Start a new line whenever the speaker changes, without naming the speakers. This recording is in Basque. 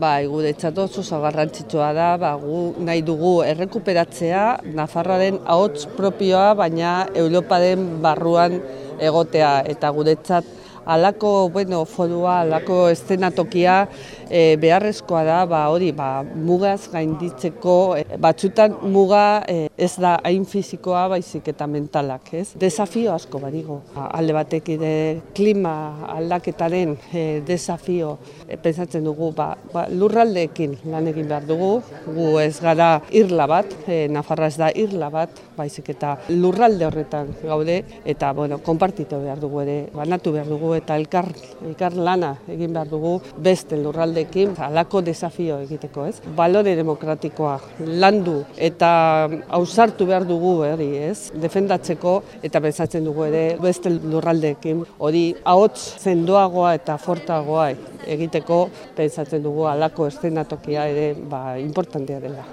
Ba, guretzat oso garrantzitsua da, ba, gu nahi dugu errekuperatzea Nafarroaren ahots propioa, baina Europaren barruan egotea. Eta guretzat alako bueno, forua, alako estenatokia e, beharrezkoa da, ba, hori, ba, mugaz gainditzeko, e, batzutan muga e, ez da hain fizikoa baizik eta mentalak, ez? Desafio asko badigo, alde batek ide klima aldaketaren e, desafio e, pensatzen dugu, ba, ba, lurraldeekin lan egin behar dugu, gu ez gara irla bat, e, Nafarra ez da irla bat, baizik eta lurralde horretan gaude, eta, bueno, konpartitu behar dugu ere, banatu behar dugu eta elkar, elkar lana egin behar dugu beste lurraldekin halako desafio egiteko, ez? Balore demokratikoa landu eta ausartu behar dugu, hori, ez? Defendatzeko eta bezatzen dugu ere beste lurraldeekin hori ahots zendoagoa eta fortagoa egiteko pentsatzen dugu halako eszenatokia ere ba, importantea dela.